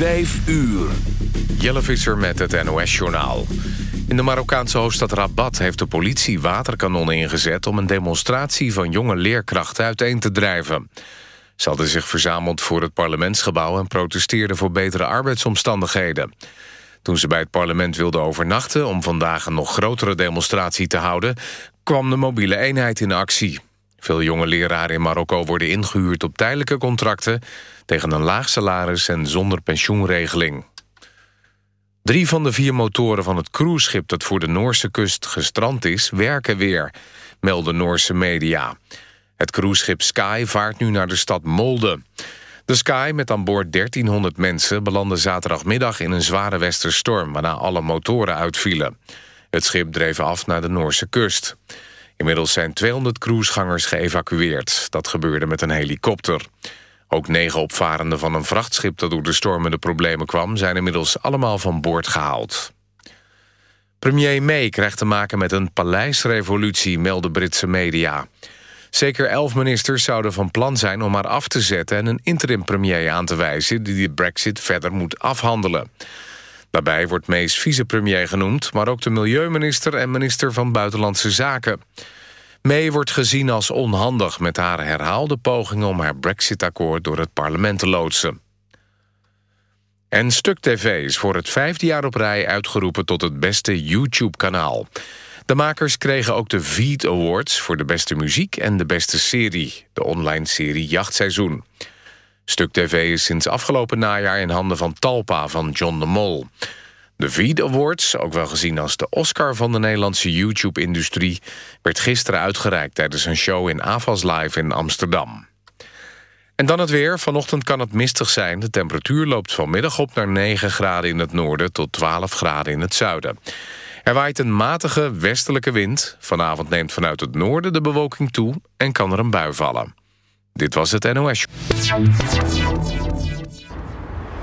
Vijf uur. Jelle Visser met het NOS-journaal. In de Marokkaanse hoofdstad Rabat heeft de politie waterkanonnen ingezet... om een demonstratie van jonge leerkrachten uiteen te drijven. Ze hadden zich verzameld voor het parlementsgebouw... en protesteerden voor betere arbeidsomstandigheden. Toen ze bij het parlement wilden overnachten... om vandaag een nog grotere demonstratie te houden... kwam de mobiele eenheid in actie. Veel jonge leraren in Marokko worden ingehuurd op tijdelijke contracten... tegen een laag salaris en zonder pensioenregeling. Drie van de vier motoren van het cruiseschip dat voor de Noorse kust gestrand is... werken weer, melden Noorse media. Het cruiseschip Sky vaart nu naar de stad Molde. De Sky met aan boord 1300 mensen belandde zaterdagmiddag in een zware westerstorm... waarna alle motoren uitvielen. Het schip dreef af naar de Noorse kust. Inmiddels zijn 200 cruisegangers geëvacueerd. Dat gebeurde met een helikopter. Ook negen opvarenden van een vrachtschip dat door de stormen de problemen kwam... zijn inmiddels allemaal van boord gehaald. Premier May krijgt te maken met een paleisrevolutie, melden Britse media. Zeker elf ministers zouden van plan zijn om haar af te zetten... en een interim-premier aan te wijzen die de brexit verder moet afhandelen. Daarbij wordt May's vicepremier genoemd... maar ook de milieuminister en minister van Buitenlandse Zaken. May wordt gezien als onhandig met haar herhaalde pogingen... om haar brexit-akkoord door het parlement te loodsen. En Stuk TV is voor het vijfde jaar op rij uitgeroepen... tot het beste YouTube-kanaal. De makers kregen ook de Veed Awards voor de beste muziek... en de beste serie, de online serie Jachtseizoen. Stuk TV is sinds afgelopen najaar in handen van Talpa van John de Mol. De Veed Awards, ook wel gezien als de Oscar van de Nederlandse YouTube-industrie... werd gisteren uitgereikt tijdens een show in Avas Live in Amsterdam. En dan het weer. Vanochtend kan het mistig zijn. De temperatuur loopt vanmiddag op naar 9 graden in het noorden... tot 12 graden in het zuiden. Er waait een matige westelijke wind. Vanavond neemt vanuit het noorden de bewolking toe... en kan er een bui vallen. Dit was het NOS.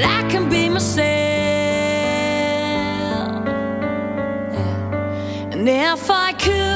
that I can be myself. And if I could,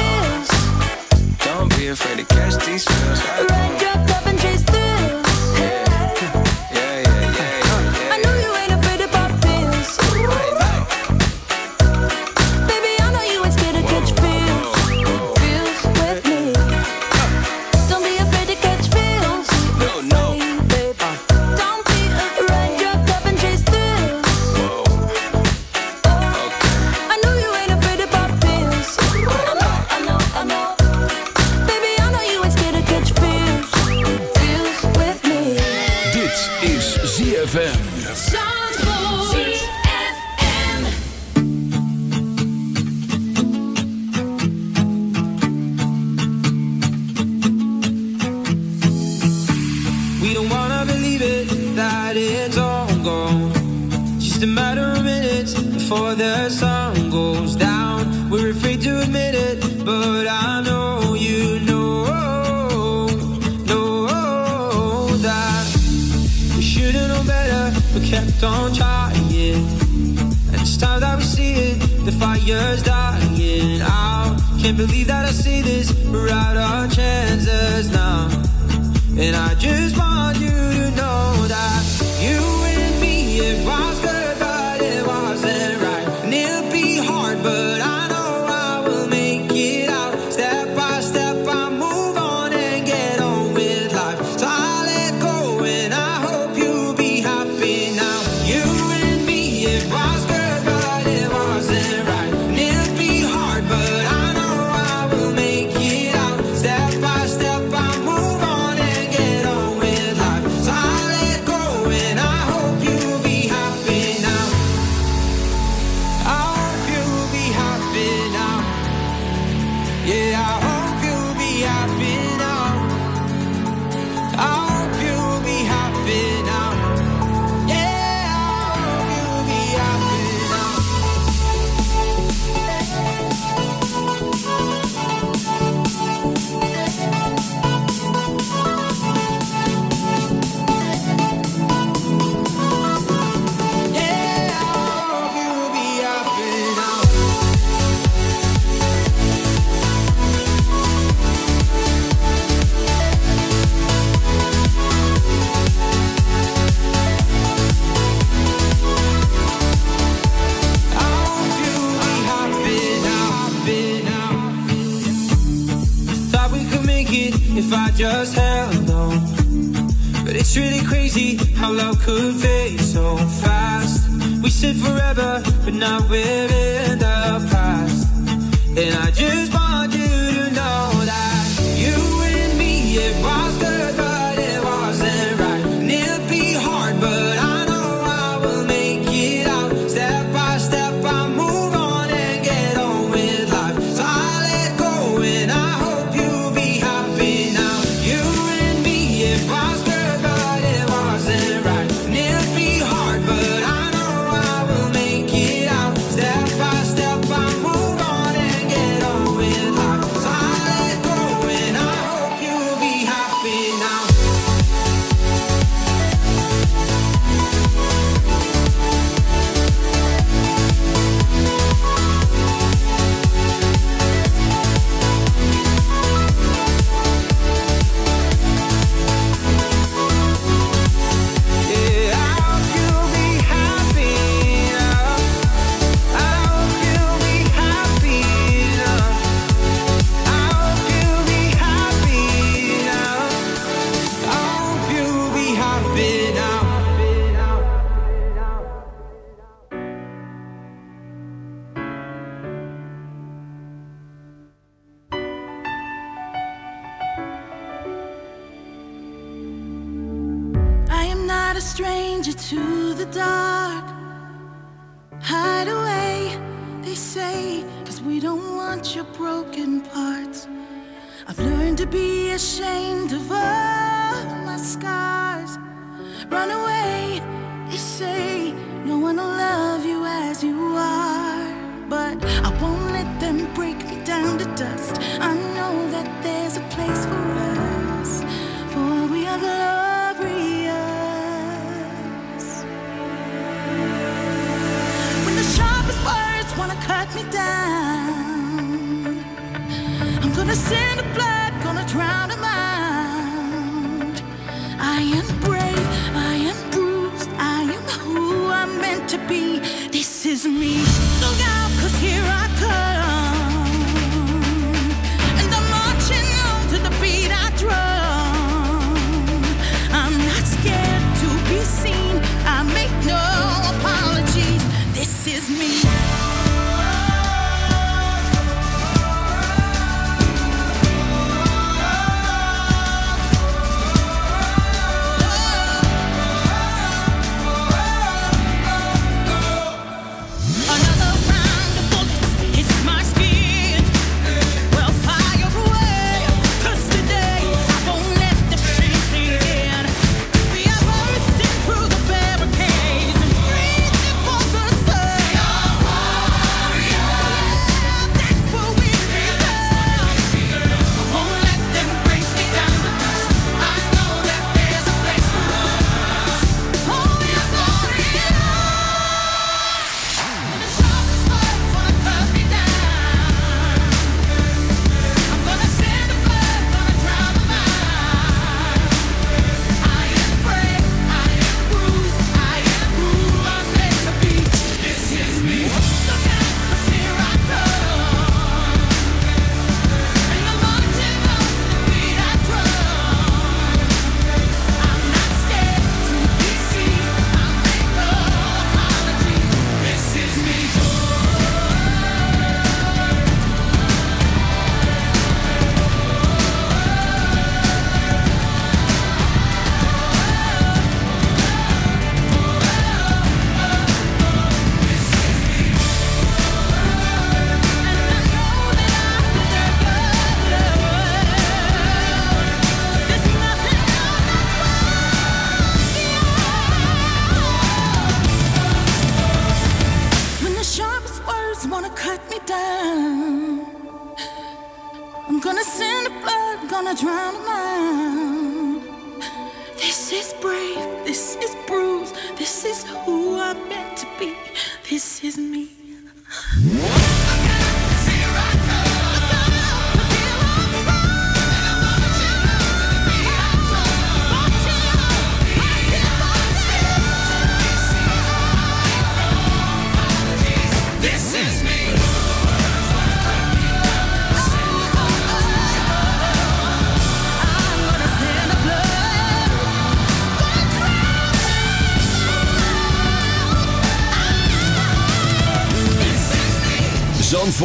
afraid to catch these feels. Like, oh. Raindrops up and chase through.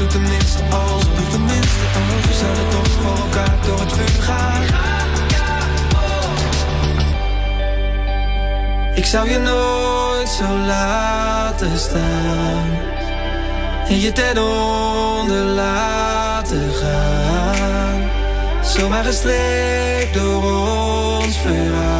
Doe tenminste alsof. Doe tenminste alsof. We zouden toch voor elkaar door het vuur gaan. Ik zou je nooit zo laten staan. En je ten onder laten gaan. Zomaar gestreept door ons verhaal.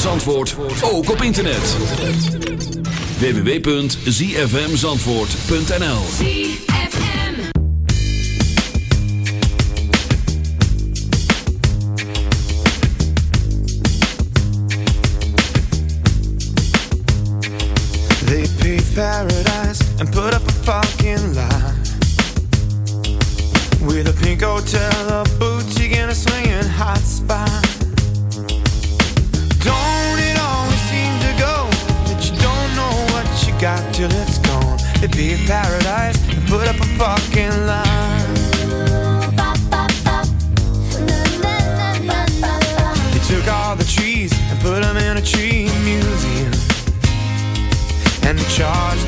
Van Zandvoort, ook op internet. www.zfmzandvoort.nl They paved paradise and put up a fucking lie. With a pink hotel, gone? They paved paradise and put up a fucking lie. They took all the trees and put them in a tree museum. And charge the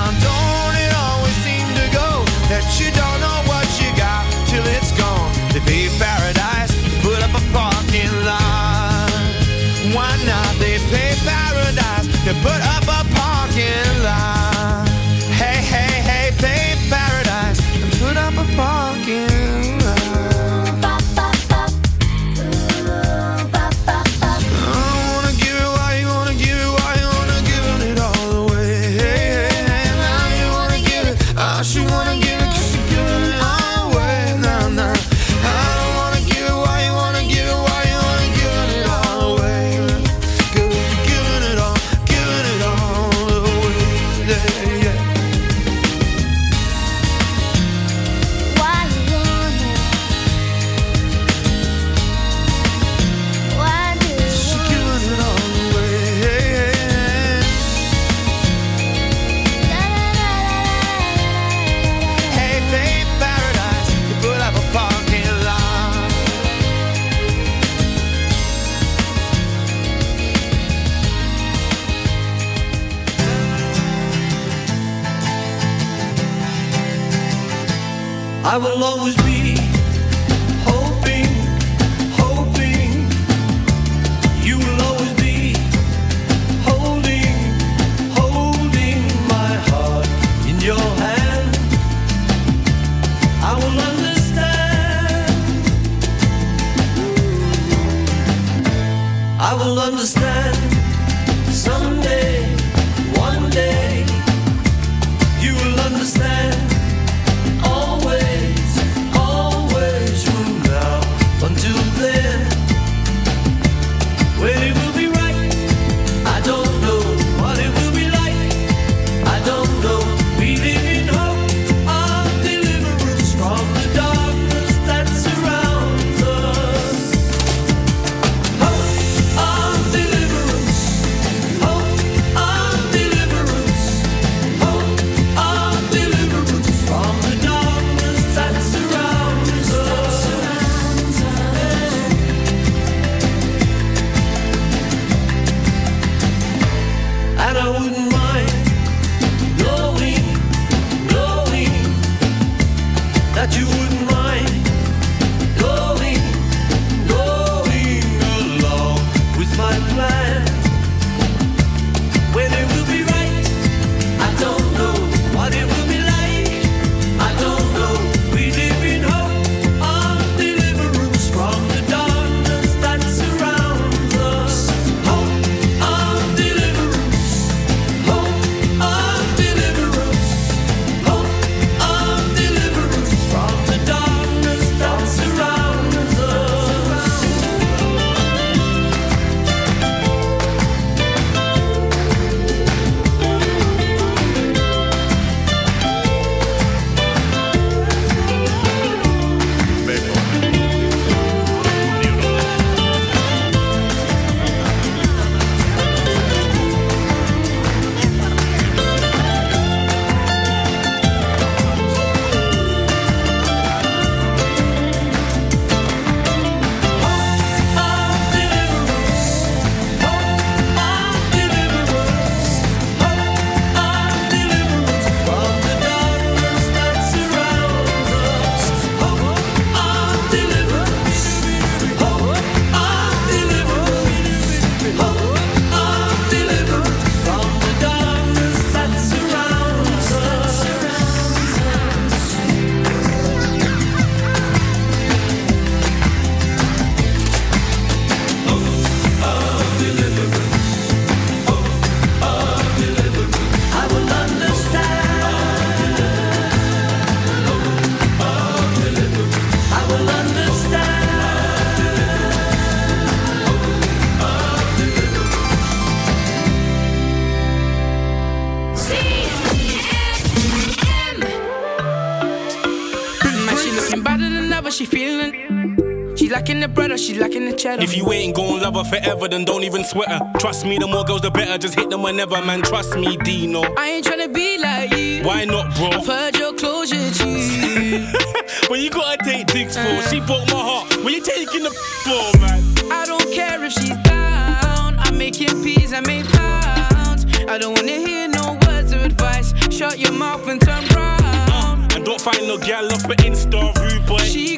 Lacking. If you ain't gon' love her forever, then don't even sweat her. Trust me, the more girls, the better. Just hit them whenever, man. Trust me, Deno. I ain't tryna be like you. Why not, bro? I've heard your closure, G. when you gotta take dicks for, uh. she broke my heart. When you taking the for, man? I don't care if she's down. I'm making peas, I make pounds. I don't wanna hear no words of advice. Shut your mouth and turn round. Uh, and don't find no gal off for Insta, rude boy. She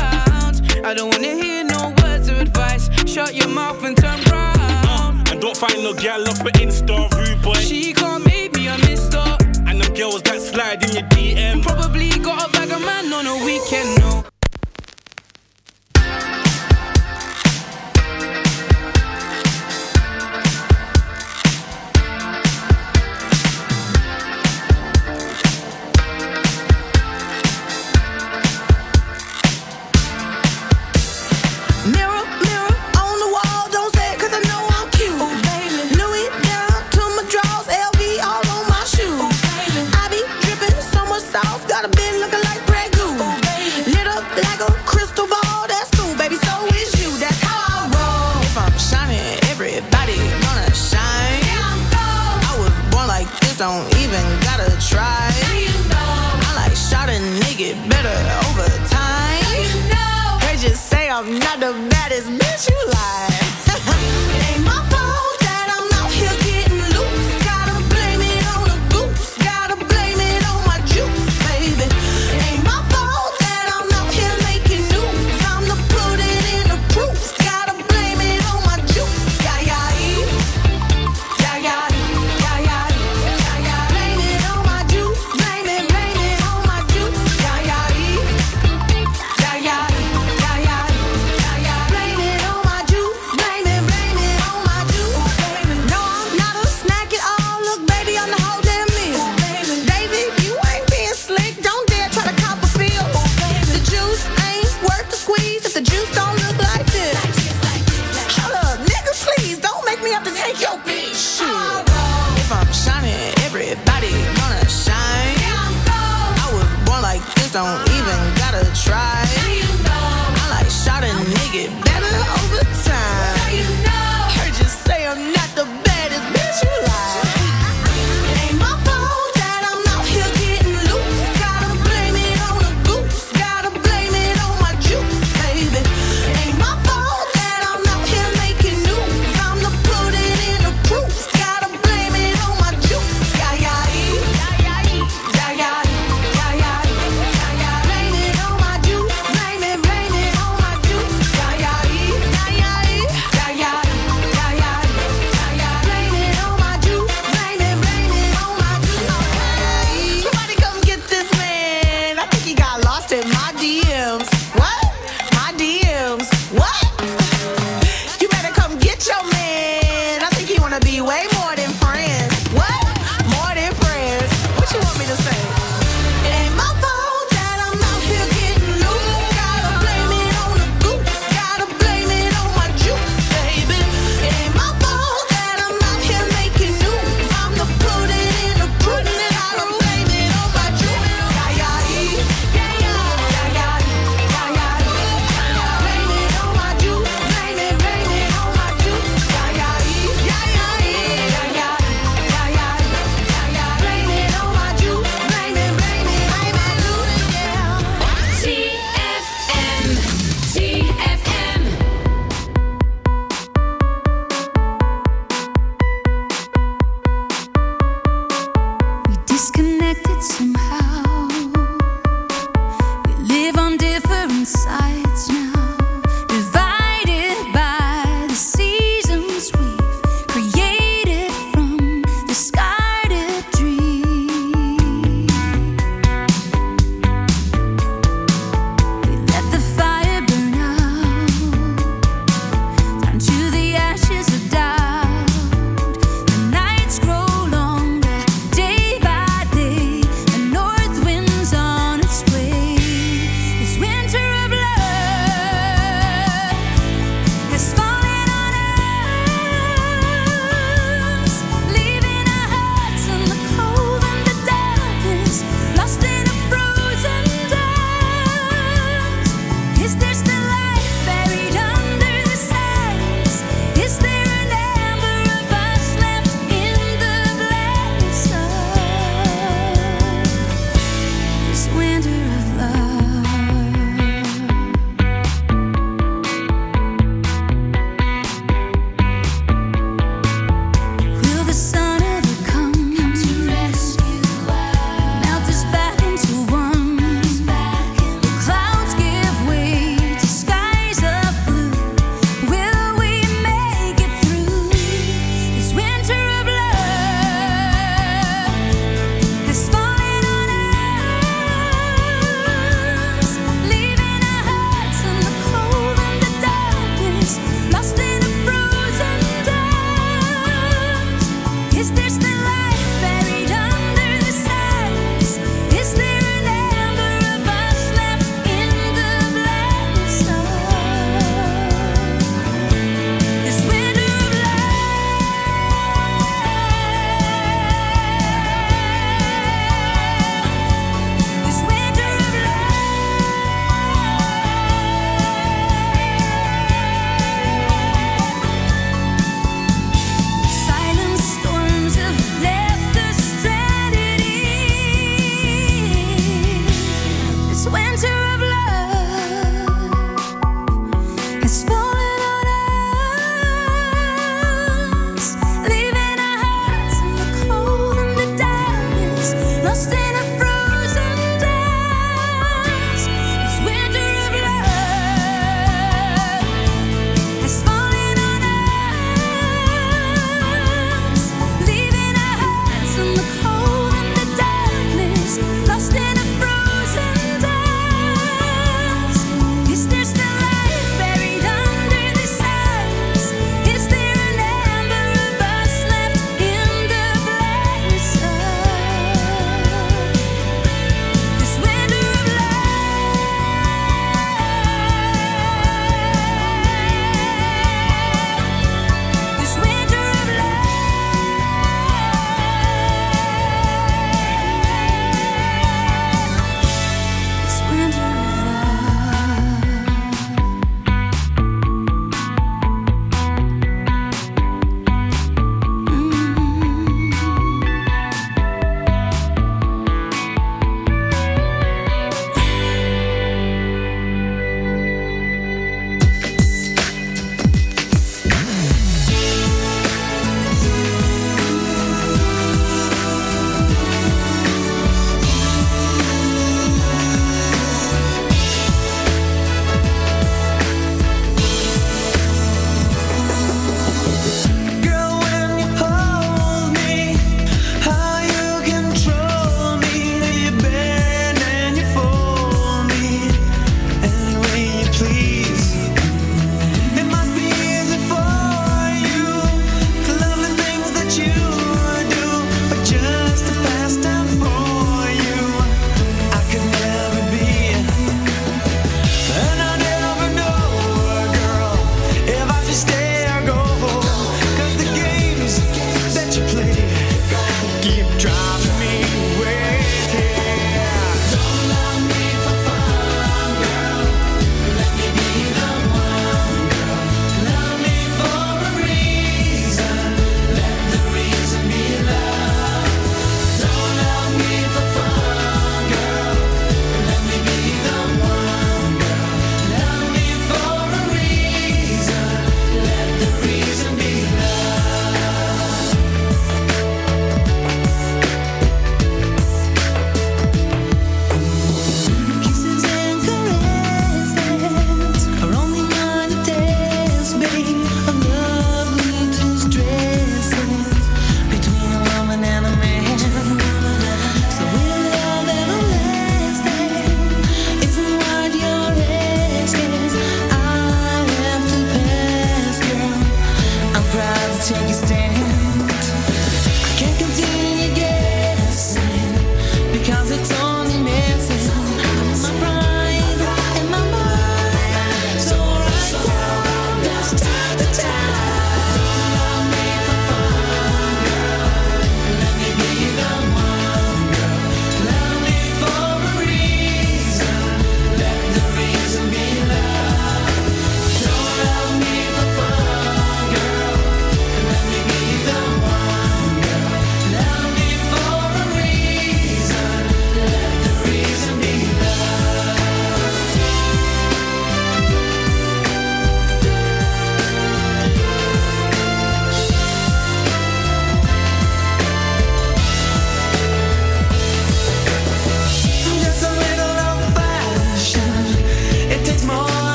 I don't wanna hear no words of advice. Shut your mouth and turn round. Uh, and don't find no gal off for Insta, rude boy. She can't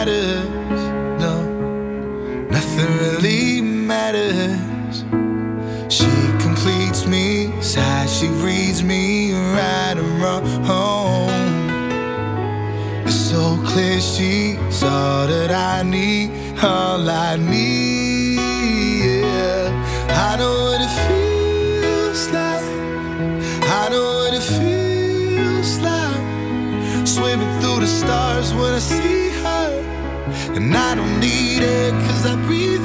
matters. No, nothing really matters. She completes me, sighs, she reads me right and wrong. It's so clear she's all that I need, all I need. Yeah, I know what it feels like. I know what it feels like. Swimming through the stars when I see. And I don't need it cause I breathe